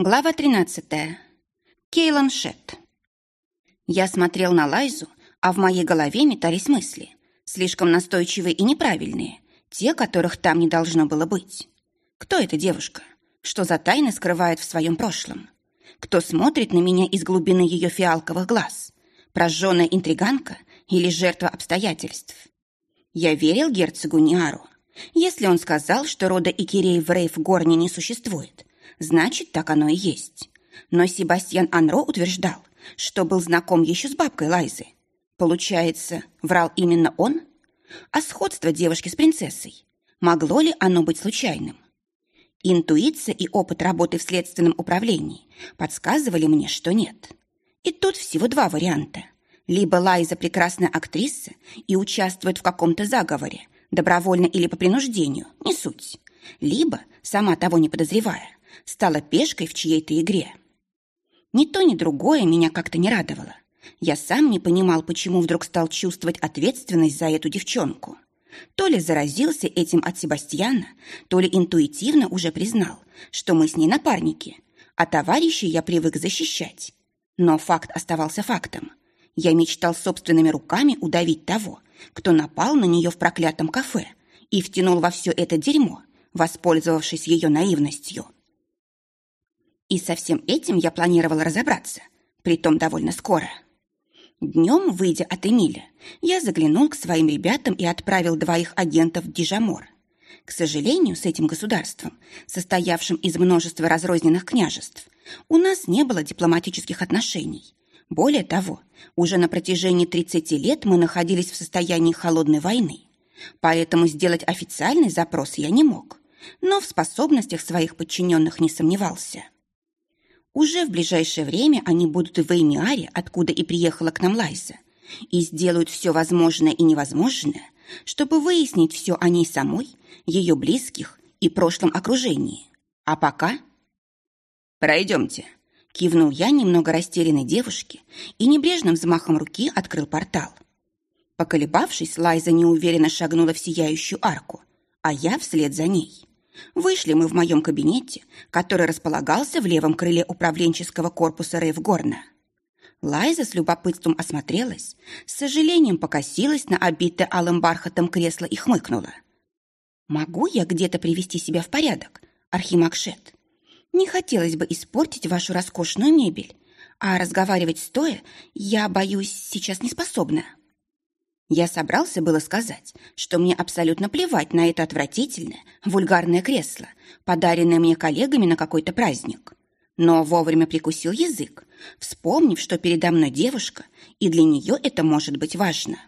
Глава 13. Кейлан Шетт. Я смотрел на Лайзу, а в моей голове метались мысли, слишком настойчивые и неправильные, те, которых там не должно было быть. Кто эта девушка? Что за тайны скрывает в своем прошлом? Кто смотрит на меня из глубины ее фиалковых глаз? Прожженная интриганка или жертва обстоятельств? Я верил герцогу Ниару. Если он сказал, что рода Икерей в Рейф-Горне не существует, значит, так оно и есть. Но Себастьян Анро утверждал, что был знаком еще с бабкой Лайзы. Получается, врал именно он? А сходство девушки с принцессой? Могло ли оно быть случайным? Интуиция и опыт работы в следственном управлении подсказывали мне, что нет. И тут всего два варианта. Либо Лайза прекрасная актриса и участвует в каком-то заговоре, добровольно или по принуждению, не суть. Либо, сама того не подозревая, стала пешкой в чьей-то игре. Ни то, ни другое меня как-то не радовало. Я сам не понимал, почему вдруг стал чувствовать ответственность за эту девчонку. То ли заразился этим от Себастьяна, то ли интуитивно уже признал, что мы с ней напарники, а товарищей я привык защищать. Но факт оставался фактом. Я мечтал собственными руками удавить того, кто напал на нее в проклятом кафе и втянул во все это дерьмо, воспользовавшись ее наивностью. И со всем этим я планировала разобраться, притом довольно скоро. Днем, выйдя от Эмиля, я заглянул к своим ребятам и отправил двоих агентов в Дижамор. К сожалению, с этим государством, состоявшим из множества разрозненных княжеств, у нас не было дипломатических отношений. Более того, уже на протяжении 30 лет мы находились в состоянии холодной войны. Поэтому сделать официальный запрос я не мог, но в способностях своих подчиненных не сомневался. Уже в ближайшее время они будут в Эймиаре, откуда и приехала к нам Лайза, и сделают все возможное и невозможное, чтобы выяснить все о ней самой, ее близких и прошлом окружении. А пока... «Пройдемте», — кивнул я немного растерянной девушке и небрежным взмахом руки открыл портал. Поколебавшись, Лайза неуверенно шагнула в сияющую арку, а я вслед за ней. Вышли мы в моем кабинете, который располагался в левом крыле управленческого корпуса Рейвгорна. Лайза с любопытством осмотрелась, с сожалением покосилась на обитое алым бархатом кресло и хмыкнула. «Могу я где-то привести себя в порядок, Архимакшет? Не хотелось бы испортить вашу роскошную мебель, а разговаривать стоя я, боюсь, сейчас не способна». Я собрался было сказать, что мне абсолютно плевать на это отвратительное, вульгарное кресло, подаренное мне коллегами на какой-то праздник. Но вовремя прикусил язык, вспомнив, что передо мной девушка, и для нее это может быть важно.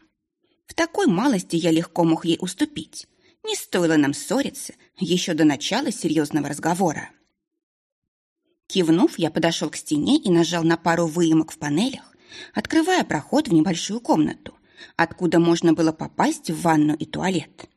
В такой малости я легко мог ей уступить. Не стоило нам ссориться еще до начала серьезного разговора. Кивнув, я подошел к стене и нажал на пару выемок в панелях, открывая проход в небольшую комнату, откуда можно было попасть в ванну и туалет.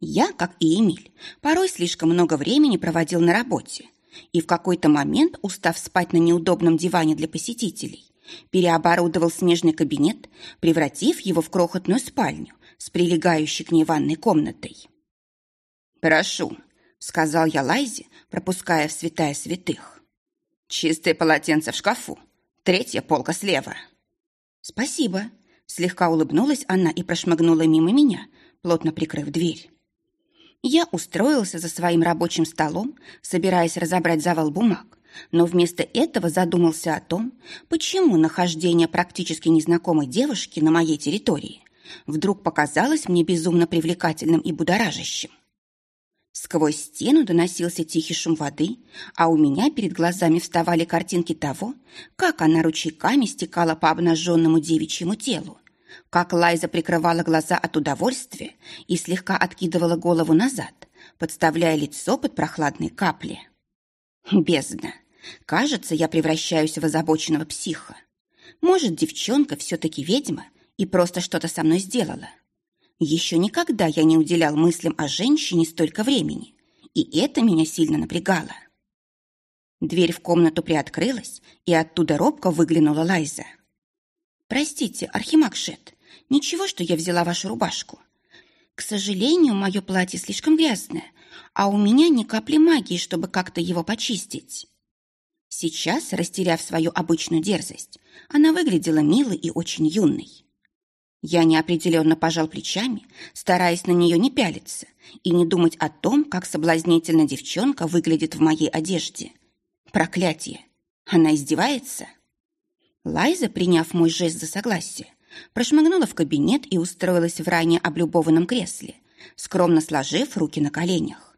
Я, как и Эмиль, порой слишком много времени проводил на работе и в какой-то момент, устав спать на неудобном диване для посетителей, переоборудовал смежный кабинет, превратив его в крохотную спальню с прилегающей к ней ванной комнатой. «Прошу», — сказал я Лайзе, пропуская в святая святых. «Чистое полотенце в шкафу, третья полка слева». «Спасибо», Слегка улыбнулась она и прошмыгнула мимо меня, плотно прикрыв дверь. Я устроился за своим рабочим столом, собираясь разобрать завал бумаг, но вместо этого задумался о том, почему нахождение практически незнакомой девушки на моей территории вдруг показалось мне безумно привлекательным и будоражащим. Сквозь стену доносился тихий шум воды, а у меня перед глазами вставали картинки того, как она ручейками стекала по обнаженному девичьему телу, как Лайза прикрывала глаза от удовольствия и слегка откидывала голову назад, подставляя лицо под прохладные капли. Бездна. Кажется, я превращаюсь в озабоченного психа. Может, девчонка все-таки ведьма и просто что-то со мной сделала. Еще никогда я не уделял мыслям о женщине столько времени, и это меня сильно напрягало. Дверь в комнату приоткрылась, и оттуда робко выглянула Лайза. «Простите, Архимаг ничего, что я взяла вашу рубашку. К сожалению, мое платье слишком грязное, а у меня ни капли магии, чтобы как-то его почистить». Сейчас, растеряв свою обычную дерзость, она выглядела милой и очень юной. Я неопределенно пожал плечами, стараясь на нее не пялиться и не думать о том, как соблазнительно девчонка выглядит в моей одежде. Проклятие! Она издевается? Лайза, приняв мой жест за согласие, прошмыгнула в кабинет и устроилась в ранее облюбованном кресле, скромно сложив руки на коленях.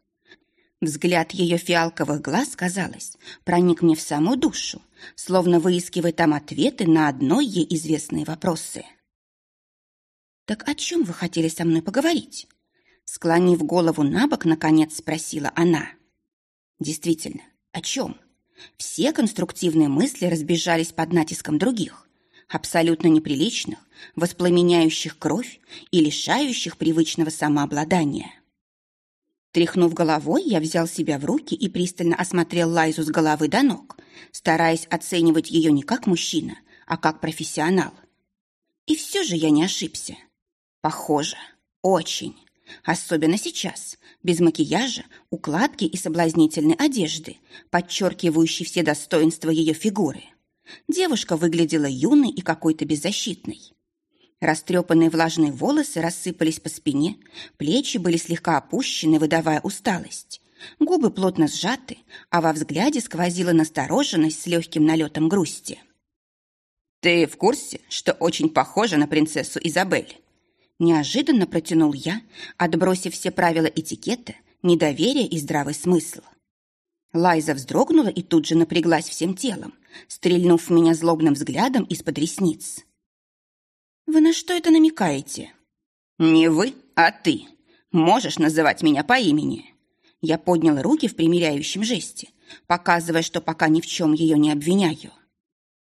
Взгляд ее фиалковых глаз, казалось, проник мне в саму душу, словно выискивая там ответы на одно ей известные вопросы. «Так о чем вы хотели со мной поговорить?» Склонив голову на бок, наконец спросила она. «Действительно, о чем?» Все конструктивные мысли разбежались под натиском других, абсолютно неприличных, воспламеняющих кровь и лишающих привычного самообладания. Тряхнув головой, я взял себя в руки и пристально осмотрел Лайзу с головы до ног, стараясь оценивать ее не как мужчина, а как профессионал. И все же я не ошибся. Похоже, очень. Особенно сейчас, без макияжа, укладки и соблазнительной одежды, подчеркивающей все достоинства ее фигуры. Девушка выглядела юной и какой-то беззащитной. Растрепанные влажные волосы рассыпались по спине, плечи были слегка опущены, выдавая усталость. Губы плотно сжаты, а во взгляде сквозила настороженность с легким налетом грусти. «Ты в курсе, что очень похожа на принцессу Изабель?» Неожиданно протянул я, отбросив все правила этикета, недоверие и здравый смысл. Лайза вздрогнула и тут же напряглась всем телом, стрельнув в меня злобным взглядом из-под ресниц. «Вы на что это намекаете?» «Не вы, а ты. Можешь называть меня по имени». Я поднял руки в примиряющем жесте, показывая, что пока ни в чем ее не обвиняю.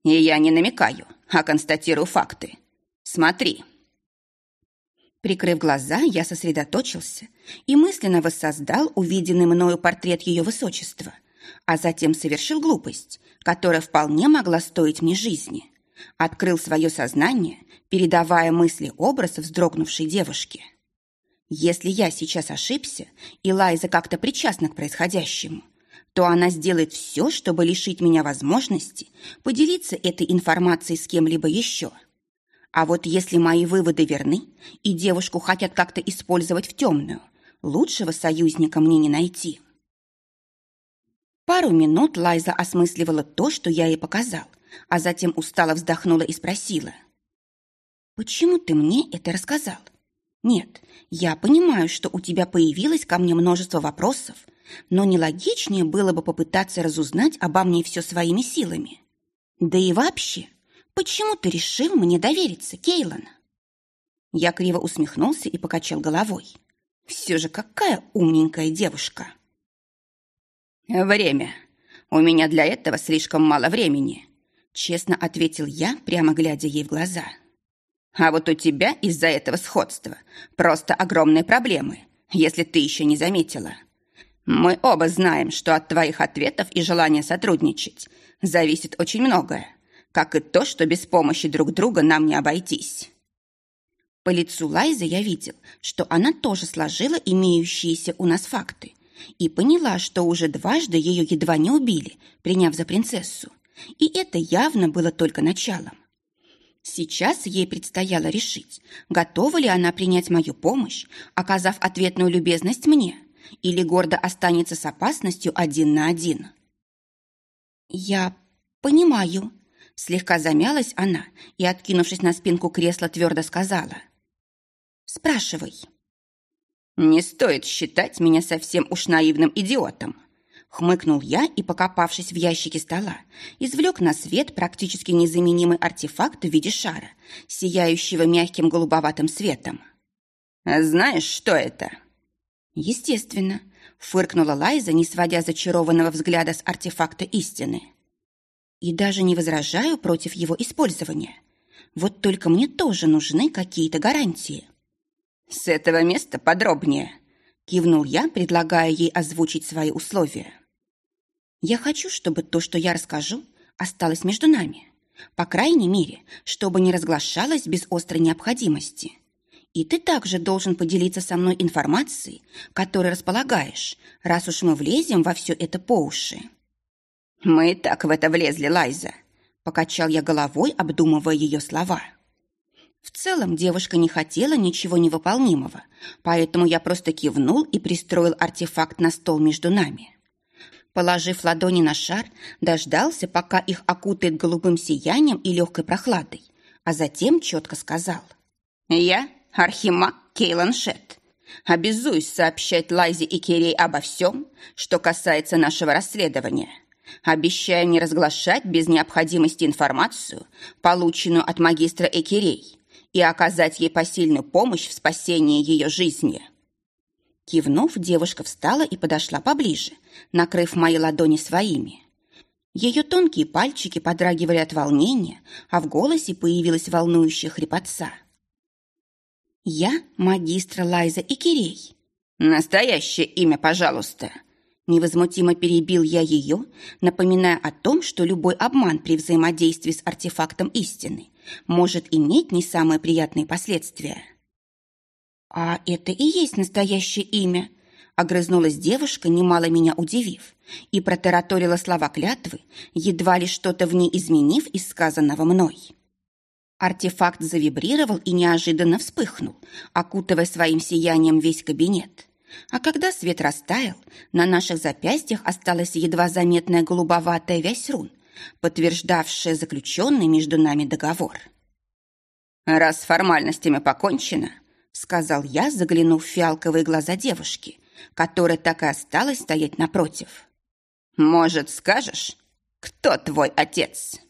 «И я не намекаю, а констатирую факты. Смотри». Прикрыв глаза, я сосредоточился и мысленно воссоздал увиденный мною портрет ее высочества, а затем совершил глупость, которая вполне могла стоить мне жизни. Открыл свое сознание, передавая мысли образ вздрогнувшей девушки. Если я сейчас ошибся, и Лайза как-то причастна к происходящему, то она сделает все, чтобы лишить меня возможности поделиться этой информацией с кем-либо еще – а вот если мои выводы верны, и девушку хотят как-то использовать в темную, лучшего союзника мне не найти. Пару минут Лайза осмысливала то, что я ей показал, а затем устало вздохнула и спросила. «Почему ты мне это рассказал? Нет, я понимаю, что у тебя появилось ко мне множество вопросов, но нелогичнее было бы попытаться разузнать обо мне все своими силами. Да и вообще, Почему ты решил мне довериться, Кейлан? Я криво усмехнулся и покачал головой. Все же какая умненькая девушка. Время. У меня для этого слишком мало времени, честно ответил я, прямо глядя ей в глаза. А вот у тебя из-за этого сходства просто огромные проблемы, если ты еще не заметила. Мы оба знаем, что от твоих ответов и желания сотрудничать зависит очень многое как и то, что без помощи друг друга нам не обойтись. По лицу Лайзы я видел, что она тоже сложила имеющиеся у нас факты и поняла, что уже дважды ее едва не убили, приняв за принцессу. И это явно было только началом. Сейчас ей предстояло решить, готова ли она принять мою помощь, оказав ответную любезность мне, или гордо останется с опасностью один на один. «Я понимаю», Слегка замялась она и, откинувшись на спинку кресла, твердо сказала. «Спрашивай». «Не стоит считать меня совсем уж наивным идиотом», Хмыкнул я и, покопавшись в ящике стола, извлек на свет практически незаменимый артефакт в виде шара, сияющего мягким голубоватым светом. «Знаешь, что это?» «Естественно», — фыркнула Лайза, не сводя зачарованного взгляда с артефакта истины. И даже не возражаю против его использования. Вот только мне тоже нужны какие-то гарантии. «С этого места подробнее», — кивнул я, предлагая ей озвучить свои условия. «Я хочу, чтобы то, что я расскажу, осталось между нами. По крайней мере, чтобы не разглашалось без острой необходимости. И ты также должен поделиться со мной информацией, которой располагаешь, раз уж мы влезем во все это по уши». Мы и так в это влезли, Лайза. Покачал я головой, обдумывая ее слова. В целом девушка не хотела ничего невыполнимого, поэтому я просто кивнул и пристроил артефакт на стол между нами. Положив ладони на шар, дождался, пока их окутает голубым сиянием и легкой прохладой, а затем четко сказал. «Я Архимаг Кейлан Шет. Обязуюсь сообщать Лайзе и Кирей обо всем, что касается нашего расследования. Обещаю не разглашать без необходимости информацию, полученную от магистра Экирей, и оказать ей посильную помощь в спасении ее жизни». Кивнув, девушка встала и подошла поближе, накрыв мои ладони своими. Ее тонкие пальчики подрагивали от волнения, а в голосе появилась волнующая хрипотца. «Я магистра Лайза и Кирей». «Настоящее имя, пожалуйста». Невозмутимо перебил я ее, напоминая о том, что любой обман при взаимодействии с артефактом истины может иметь не самые приятные последствия. «А это и есть настоящее имя», — огрызнулась девушка, немало меня удивив, и протараторила слова клятвы, едва ли что-то в ней изменив из сказанного мной. Артефакт завибрировал и неожиданно вспыхнул, окутывая своим сиянием весь кабинет. А когда свет растаял, на наших запястьях осталась едва заметная голубоватая вязь рун, подтверждавшая заключенный между нами договор. «Раз с формальностями покончено», — сказал я, заглянув в фиалковые глаза девушки, которая так и осталась стоять напротив. «Может, скажешь, кто твой отец?»